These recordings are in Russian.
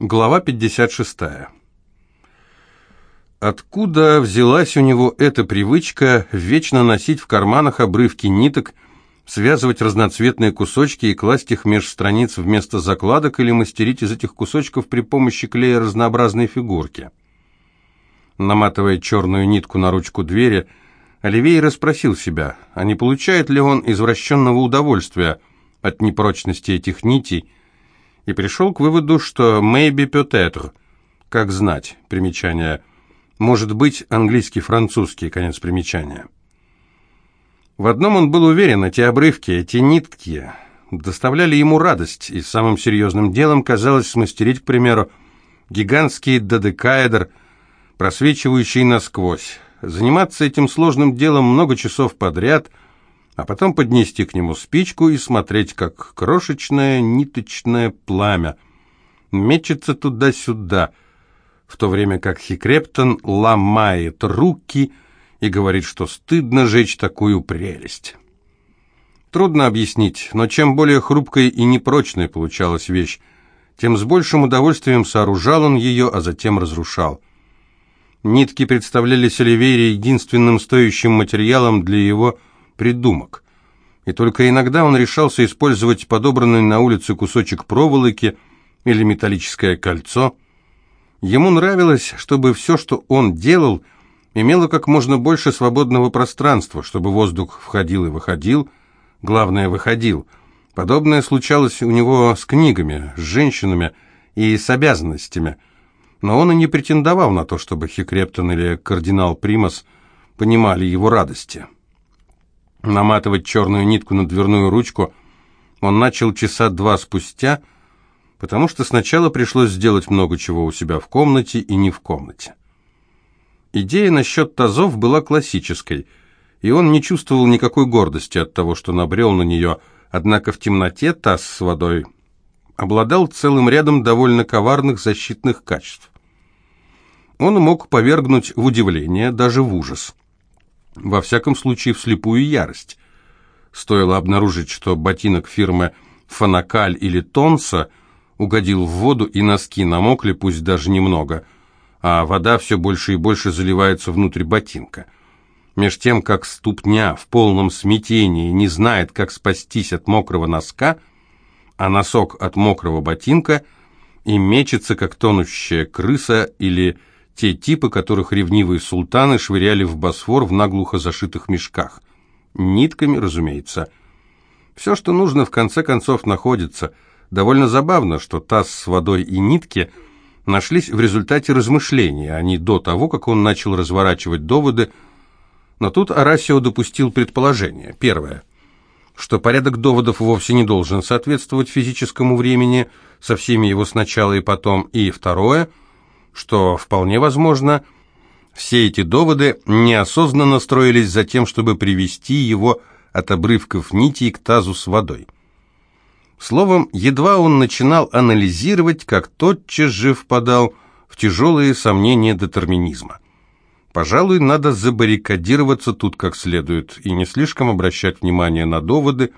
Глава 56. Откуда взялась у него эта привычка вечно носить в карманах обрывки ниток, связывать разноцветные кусочки и класть их меж страниц вместо закладок или мастерить из этих кусочков при помощи клея разнообразные фигурки? Наматывая черную нитку на ручку двери, Оливей расспросил себя, а не получает ли он извращенного удовольствия от непрочности этих нитей, и пришел к выводу, что maybe peut-être, как знать, примечание, может быть английский-французский, конец примечания. В одном он был уверен, эти обрывки, эти нитки доставляли ему радость, и самым серьезным делом казалось смастерить, к примеру, гигантский додекаэдр, просвечивающий насквозь, заниматься этим сложным делом много часов подряд – а потом поднести к нему спичку и смотреть, как крошечное ниточное пламя мечется туда-сюда, в то время как Хикрептон ломает руки и говорит, что стыдно жечь такую прелесть. Трудно объяснить, но чем более хрупкой и непрочной получалась вещь, тем с большим удовольствием сооружал он ее, а затем разрушал. Нитки представлялись Оливейре единственным стоящим материалом для его придумок. И только иногда он решался использовать подобранный на улице кусочек проволоки или металлическое кольцо. Ему нравилось, чтобы все, что он делал, имело как можно больше свободного пространства, чтобы воздух входил и выходил, главное, выходил. Подобное случалось у него с книгами, с женщинами и с обязанностями. Но он и не претендовал на то, чтобы Хикрептон или кардинал Примас понимали его радости. Наматывать черную нитку на дверную ручку он начал часа два спустя, потому что сначала пришлось сделать много чего у себя в комнате и не в комнате. Идея насчет тазов была классической, и он не чувствовал никакой гордости от того, что набрел на нее, однако в темноте таз с водой обладал целым рядом довольно коварных защитных качеств. Он мог повергнуть в удивление, даже в ужас – во всяком случае, в слепую ярость. Стоило обнаружить, что ботинок фирмы «Фанакаль» или «Тонса» угодил в воду, и носки намокли, пусть даже немного, а вода все больше и больше заливается внутрь ботинка. Меж тем, как ступня в полном смятении не знает, как спастись от мокрого носка, а носок от мокрого ботинка и мечется, как тонущая крыса или те типы, которых ревнивые султаны швыряли в Босфор в наглухо зашитых мешках. Нитками, разумеется. Все, что нужно, в конце концов находится. Довольно забавно, что таз с водой и нитки нашлись в результате размышления, а не до того, как он начал разворачивать доводы. Но тут Арасио допустил предположение. Первое что порядок доводов вовсе не должен соответствовать физическому времени со всеми его сначала и потом, и второе – что вполне возможно, все эти доводы неосознанно строились за тем, чтобы привести его от обрывков нитей к тазу с водой. Словом, едва он начинал анализировать, как тотчас же впадал в тяжелые сомнения детерминизма. Пожалуй, надо забаррикадироваться тут как следует и не слишком обращать внимание на доводы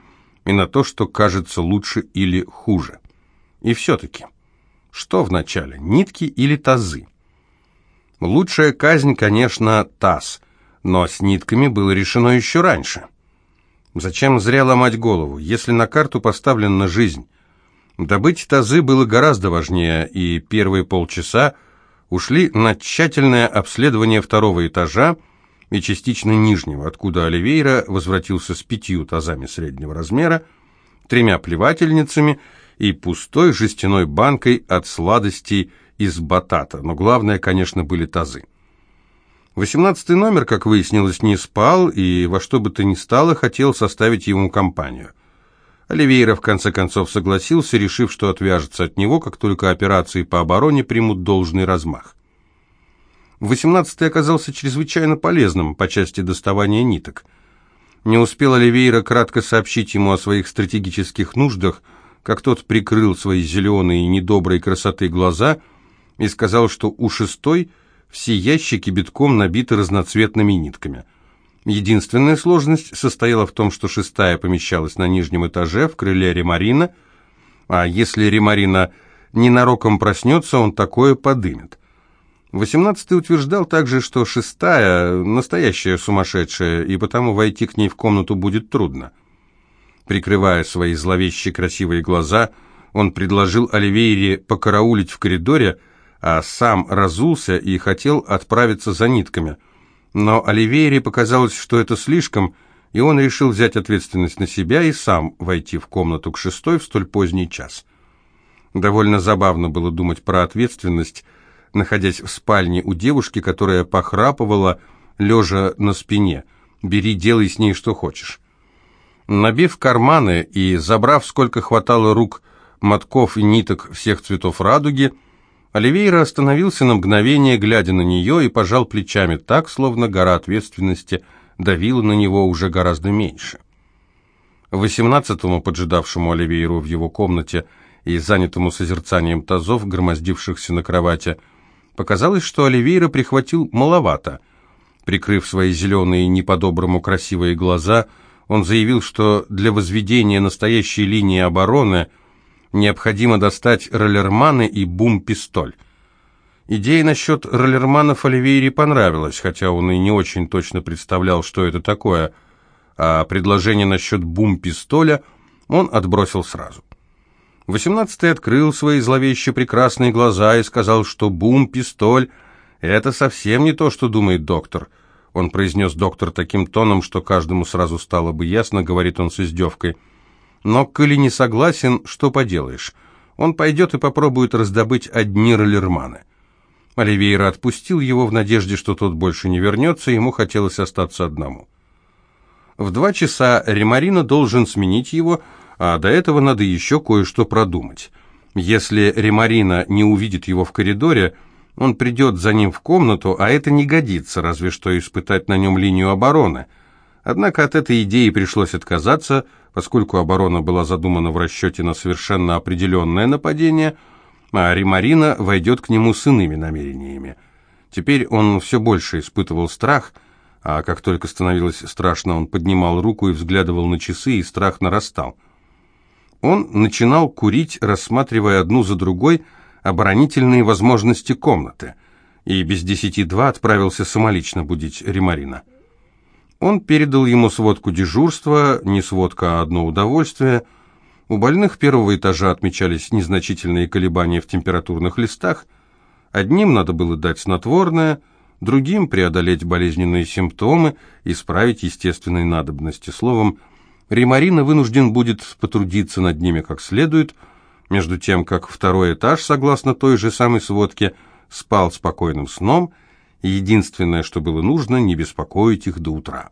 и на то, что кажется лучше или хуже. И все-таки... Что вначале, нитки или тазы? Лучшая казнь, конечно, таз, но с нитками было решено еще раньше. Зачем зря ломать голову, если на карту поставлена жизнь? Добыть тазы было гораздо важнее, и первые полчаса ушли на тщательное обследование второго этажа и частично нижнего, откуда Оливейра возвратился с пятью тазами среднего размера, тремя плевательницами пустой жестяной банкой от сладостей из батата, но главное, конечно, были тазы. Восемнадцатый номер, как выяснилось, не спал и во что бы то ни стало хотел составить ему компанию. Оливейра в конце концов согласился, решив, что отвяжется от него, как только операции по обороне примут должный размах. Восемнадцатый оказался чрезвычайно полезным по части доставания ниток. Не успел Оливейра кратко сообщить ему о своих стратегических нуждах – как тот прикрыл свои зеленые и недоброй красоты глаза и сказал, что у шестой все ящики битком набиты разноцветными нитками. Единственная сложность состояла в том, что шестая помещалась на нижнем этаже в крыле Ремарина, а если Ремарина ненароком проснется, он такое подымет. Восемнадцатый утверждал также, что шестая – настоящая сумасшедшая, и потому войти к ней в комнату будет трудно. Прикрывая свои зловещие красивые глаза, он предложил Оливейре покараулить в коридоре, а сам разулся и хотел отправиться за нитками. Но Оливейре показалось, что это слишком, и он решил взять ответственность на себя и сам войти в комнату к шестой в столь поздний час. Довольно забавно было думать про ответственность – находясь в спальне у девушки, которая похрапывала, лежа на спине. «Бери, делай с ней что хочешь». Набив карманы и забрав, сколько хватало рук, мотков и ниток всех цветов радуги, Оливейра остановился на мгновение, глядя на нее, и пожал плечами так, словно гора ответственности давила на него уже гораздо меньше. Восемнадцатому, поджидавшему Оливейру в его комнате и занятому созерцанием тазов, громоздившихся на кровати, Показалось, что Оливейра прихватил маловато. Прикрыв свои зеленые, не по-доброму красивые глаза, он заявил, что для возведения настоящей линии обороны необходимо достать роллерманы и бум-пистоль. Идея насчет роллерманов Оливейре понравилась, хотя он и не очень точно представлял, что это такое, а предложение насчет бум-пистоля он отбросил сразу. Восемнадцатый открыл свои зловеще прекрасные глаза и сказал, что бум-пистоль — это совсем не то, что думает доктор. Он произнес доктор таким тоном, что каждому сразу стало бы ясно, говорит он с издевкой. Но коли не согласен, что поделаешь? Он пойдет и попробует раздобыть одни роллерманы. Оливейра отпустил его в надежде, что тот больше не вернется, ему хотелось остаться одному. В два часа Ремарина должен сменить его — а до этого надо еще кое-что продумать. Если Ремарина не увидит его в коридоре, он придет за ним в комнату, а это не годится, разве что испытать на нем линию обороны. Однако от этой идеи пришлось отказаться, поскольку оборона была задумана в расчете на совершенно определенное нападение, а Ремарина войдет к нему с иными намерениями. Теперь он все больше испытывал страх, а как только становилось страшно, он поднимал руку и взглядывал на часы, и страх нарастал. Он начинал курить, рассматривая одну за другой оборонительные возможности комнаты, и без десяти два отправился самолично будить Ремарина. Он передал ему сводку дежурства, не сводка, а одно удовольствие. У больных первого этажа отмечались незначительные колебания в температурных листах. Одним надо было дать снотворное, другим преодолеть болезненные симптомы, исправить естественные надобности. Словом, Римарина вынужден будет потрудиться над ними как следует, между тем, как второй этаж, согласно той же самой сводке, спал спокойным сном, и единственное, что было нужно, не беспокоить их до утра.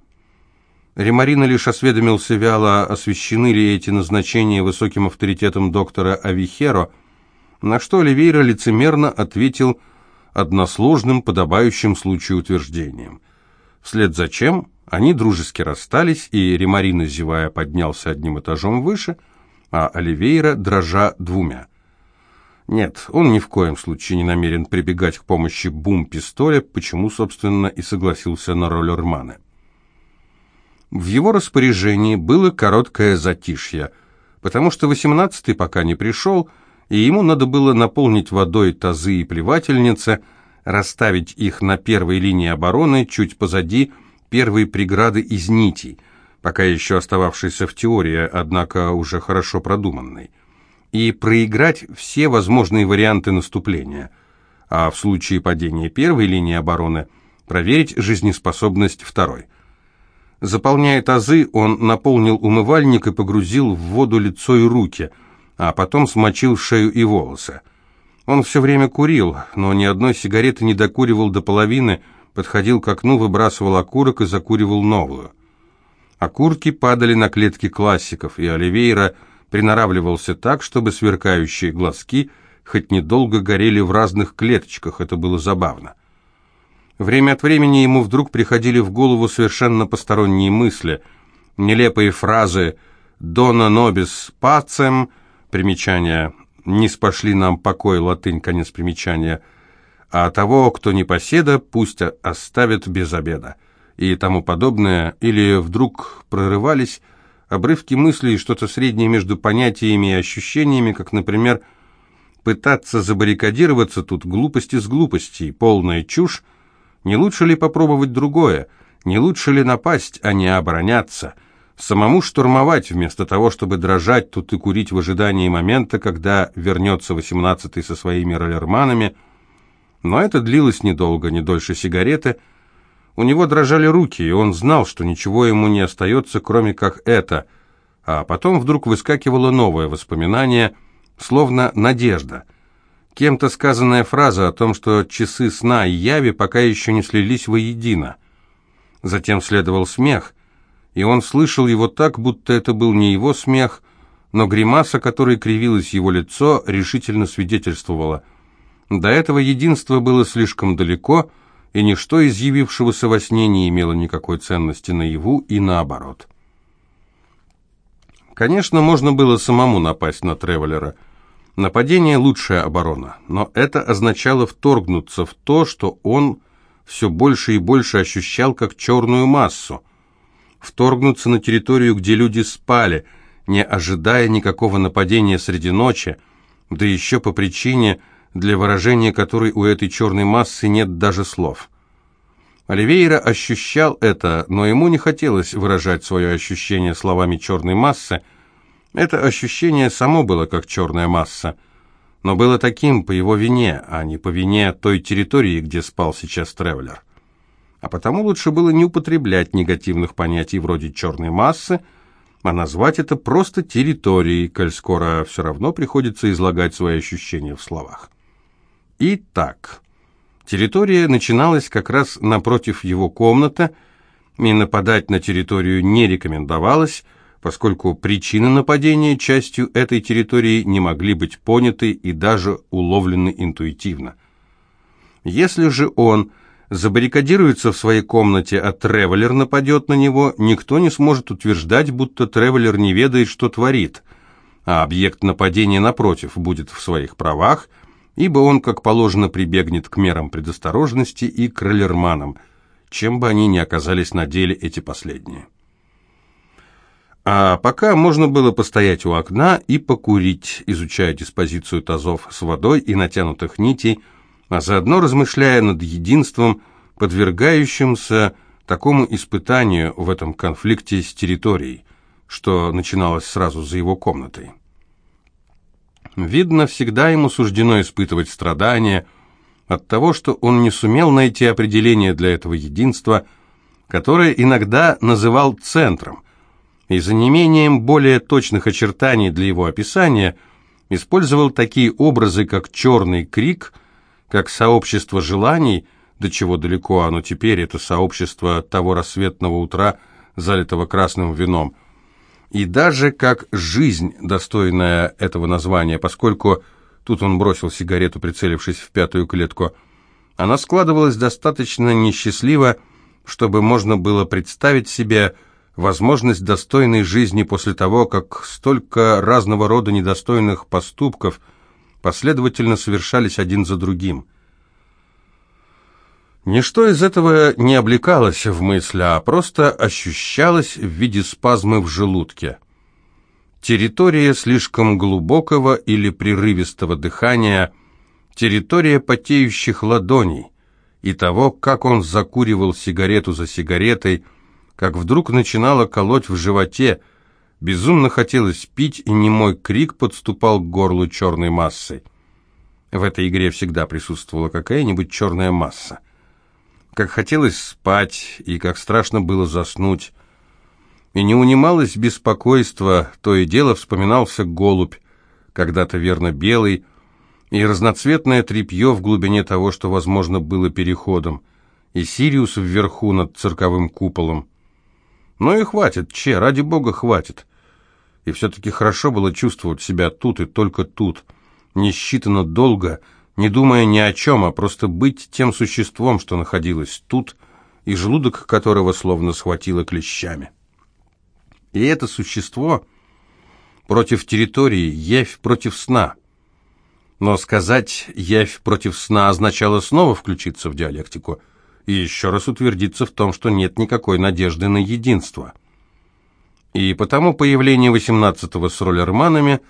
Ремарина лишь осведомился вяло, освещены ли эти назначения высоким авторитетом доктора Авихеро, на что Оливейра лицемерно ответил односложным, подобающим случаю утверждением. Вслед за чем они дружески расстались, и Ремарина, зевая, поднялся одним этажом выше, а Оливейра, дрожа, двумя. Нет, он ни в коем случае не намерен прибегать к помощи бум-пистоля, почему, собственно, и согласился на роль Рманы. В его распоряжении было короткое затишье, потому что восемнадцатый пока не пришел, и ему надо было наполнить водой тазы и плевательницы, расставить их на первой линии обороны чуть позади, первые преграды из нитей, пока еще остававшейся в теории, однако уже хорошо продуманной, и проиграть все возможные варианты наступления, а в случае падения первой линии обороны проверить жизнеспособность второй. Заполняя тазы, он наполнил умывальник и погрузил в воду лицо и руки, а потом смочил шею и волосы. Он все время курил, но ни одной сигареты не докуривал до половины, подходил к окну, выбрасывал окурок и закуривал новую. Окурки падали на клетки классиков, и Оливейра приноравливался так, чтобы сверкающие глазки хоть недолго горели в разных клеточках, это было забавно. Время от времени ему вдруг приходили в голову совершенно посторонние мысли, нелепые фразы «Дона нобис пацем», примечание «Не спошли нам покой», латынь, конец примечания – а того, кто не поседа, пусть оставят без обеда, и тому подобное, или вдруг прорывались обрывки мыслей, что-то среднее между понятиями и ощущениями, как, например, пытаться забаррикадироваться тут глупости с глупостей, полная чушь. Не лучше ли попробовать другое? Не лучше ли напасть, а не обороняться? Самому штурмовать, вместо того, чтобы дрожать тут и курить в ожидании момента, когда вернется восемнадцатый со своими роллерманами. Но это длилось недолго, не дольше сигареты. У него дрожали руки, и он знал, что ничего ему не остается, кроме как это. А потом вдруг выскакивало новое воспоминание, словно надежда. Кем-то сказанная фраза о том, что часы сна и яви пока еще не слились воедино. Затем следовал смех, и он слышал его так, будто это был не его смех, но гримаса, которой кривилось его лицо, решительно свидетельствовала. До этого единства было слишком далеко, и ничто из явившегося во сне не имело никакой ценности наяву и наоборот. Конечно, можно было самому напасть на Тревелера. Нападение – лучшая оборона, но это означало вторгнуться в то, что он все больше и больше ощущал как черную массу. Вторгнуться на территорию, где люди спали, не ожидая никакого нападения среди ночи, да еще по причине, для выражения которой у этой черной массы нет даже слов. Оливейра ощущал это, но ему не хотелось выражать свое ощущение словами черной массы. Это ощущение само было как черная масса – но было таким по его вине, а не по вине той территории, где спал сейчас Тревелер. А потому лучше было не употреблять негативных понятий вроде «черной массы», а назвать это просто территорией, коль скоро все равно приходится излагать свои ощущения в словах. Итак, территория начиналась как раз напротив его комнаты, и нападать на территорию не рекомендовалось, поскольку причины нападения частью этой территории не могли быть поняты и даже уловлены интуитивно. Если же он забаррикадируется в своей комнате, а Тревелер нападет на него, никто не сможет утверждать, будто Тревелер не ведает, что творит, а объект нападения, напротив, будет в своих правах, ибо он, как положено, прибегнет к мерам предосторожности и к роллерманам, чем бы они ни оказались на деле эти последние. А пока можно было постоять у окна и покурить, изучая диспозицию тазов с водой и натянутых нитей, а заодно размышляя над единством, подвергающимся такому испытанию в этом конфликте с территорией, что начиналось сразу за его комнатой. Видно, всегда ему суждено испытывать страдания от того, что он не сумел найти определение для этого единства, которое иногда называл центром, и за неимением более точных очертаний для его описания использовал такие образы, как «черный крик», как «сообщество желаний», до чего далеко оно теперь, это сообщество того рассветного утра, залитого красным вином, и даже как «жизнь», достойная этого названия, поскольку тут он бросил сигарету, прицелившись в пятую клетку, она складывалась достаточно несчастливо, чтобы можно было представить себе, возможность достойной жизни после того, как столько разного рода недостойных поступков последовательно совершались один за другим. Ничто из этого не облекалось в мысль, а просто ощущалось в виде спазмы в желудке. Территория слишком глубокого или прерывистого дыхания, территория потеющих ладоней и того, как он закуривал сигарету за сигаретой, как вдруг начинало колоть в животе, безумно хотелось пить, и немой крик подступал к горлу черной массой. В этой игре всегда присутствовала какая-нибудь черная масса. Как хотелось спать, и как страшно было заснуть. И не унималось беспокойство, то и дело вспоминался голубь, когда-то верно белый, и разноцветное тряпье в глубине того, что, возможно, было переходом, и Сириус вверху над цирковым куполом. Ну и хватит, че, ради бога, хватит. И все-таки хорошо было чувствовать себя тут и только тут, не считано долго, не думая ни о чем, а просто быть тем существом, что находилось тут, и желудок которого словно схватило клещами. И это существо против территории, явь против сна. Но сказать «явь против сна» означало снова включиться в диалектику – и еще раз утвердиться в том, что нет никакой надежды на единство. И потому появление 18-го с роллерманами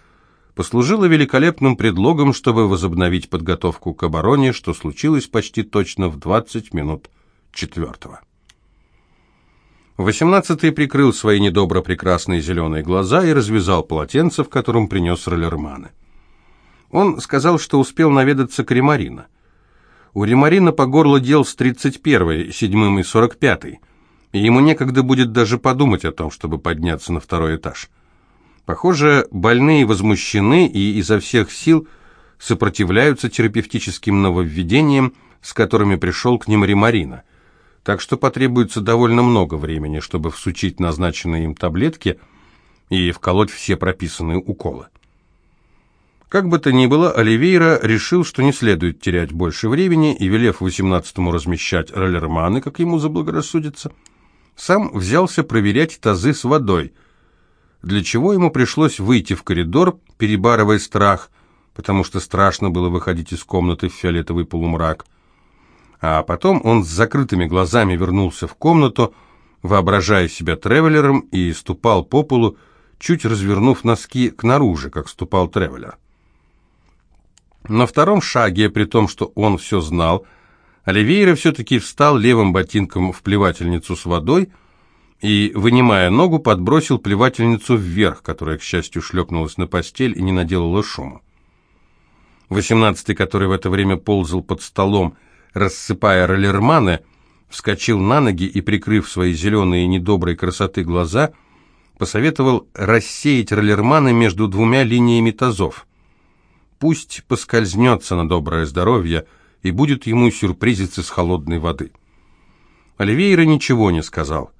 послужило великолепным предлогом, чтобы возобновить подготовку к обороне, что случилось почти точно в 20 минут четвертого. Восемнадцатый прикрыл свои недобро прекрасные зеленые глаза и развязал полотенце, в котором принес роллерманы. Он сказал, что успел наведаться к Ремарина. У Ремарина по горло дел с 31-й, 7 и 45-й, и ему некогда будет даже подумать о том, чтобы подняться на второй этаж. Похоже, больные возмущены и изо всех сил сопротивляются терапевтическим нововведениям, с которыми пришел к ним Ремарина – так что потребуется довольно много времени, чтобы всучить назначенные им таблетки и вколоть все прописанные уколы. Как бы то ни было, Оливейра решил, что не следует терять больше времени, и, велев 18-му размещать роллерманы, как ему заблагорассудится, сам взялся проверять тазы с водой, для чего ему пришлось выйти в коридор, перебарывая страх, потому что страшно было выходить из комнаты в фиолетовый полумрак – а потом он с закрытыми глазами вернулся в комнату, воображая себя тревелером, и ступал по полу, чуть развернув носки к наружу, как ступал тревелер. На втором шаге, при том, что он все знал, Оливейра все-таки встал левым ботинком в плевательницу с водой и, вынимая ногу, подбросил плевательницу вверх, которая, к счастью, шлепнулась на постель и не наделала шума. Восемнадцатый, который в это время ползал под столом, рассыпая роллерманы, вскочил на ноги и, прикрыв свои зеленые недоброй красоты глаза, посоветовал рассеять роллерманы между двумя линиями тазов. Пусть поскользнется на доброе здоровье и будет ему сюрпризиться с холодной воды. Оливейра ничего не сказал,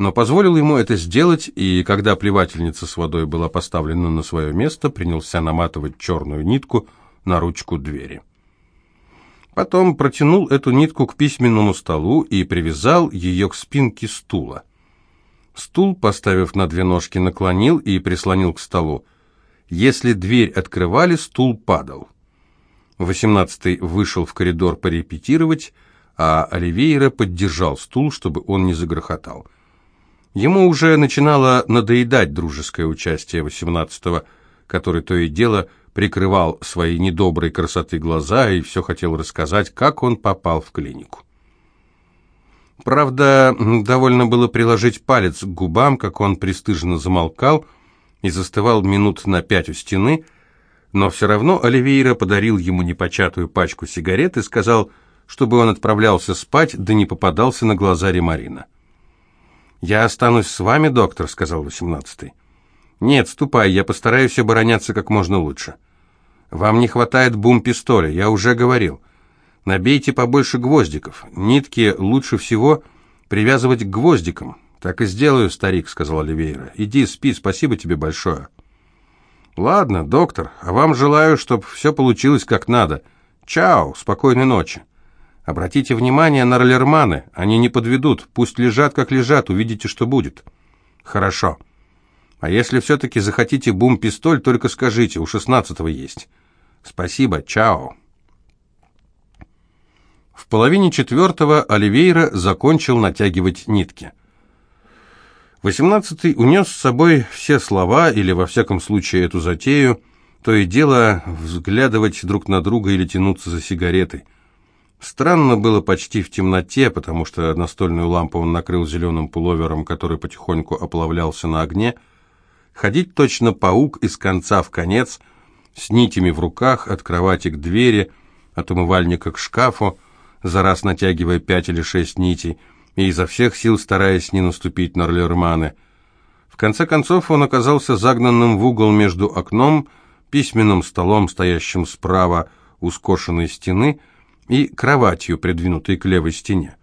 но позволил ему это сделать, и когда плевательница с водой была поставлена на свое место, принялся наматывать черную нитку на ручку двери. Потом протянул эту нитку к письменному столу и привязал ее к спинке стула. Стул, поставив на две ножки, наклонил и прислонил к столу. Если дверь открывали, стул падал. Восемнадцатый вышел в коридор порепетировать, а Оливейра поддержал стул, чтобы он не загрохотал. Ему уже начинало надоедать дружеское участие восемнадцатого, который то и дело прикрывал свои недобрые красоты глаза и все хотел рассказать, как он попал в клинику. Правда, довольно было приложить палец к губам, как он пристыженно замолкал и застывал минут на пять у стены, но все равно Оливейра подарил ему непочатую пачку сигарет и сказал, чтобы он отправлялся спать, да не попадался на глаза Ремарина. «Я останусь с вами, доктор», — сказал восемнадцатый. «Нет, ступай, я постараюсь обороняться как можно лучше». «Вам не хватает бум-пистоля, я уже говорил. Набейте побольше гвоздиков. Нитки лучше всего привязывать к гвоздикам». «Так и сделаю, старик», — сказал Оливейра. «Иди, спи, спасибо тебе большое». «Ладно, доктор, а вам желаю, чтобы все получилось как надо. Чао, спокойной ночи». Обратите внимание на роллерманы, они не подведут, пусть лежат как лежат, увидите, что будет. Хорошо. А если все-таки захотите бум-пистоль, только скажите, у шестнадцатого есть. Спасибо, чао. В половине четвертого Оливейра закончил натягивать нитки. Восемнадцатый унес с собой все слова, или во всяком случае эту затею, то и дело взглядывать друг на друга или тянуться за сигаретой. Странно было почти в темноте, потому что настольную лампу он накрыл зеленым пуловером, который потихоньку оплавлялся на огне, ходить точно паук из конца в конец, с нитями в руках, от кровати к двери, от умывальника к шкафу, за раз натягивая пять или шесть нитей, и изо всех сил стараясь не наступить на роллерманы. В конце концов он оказался загнанным в угол между окном, письменным столом, стоящим справа у скошенной стены, и кроватью, придвинутой к левой стене.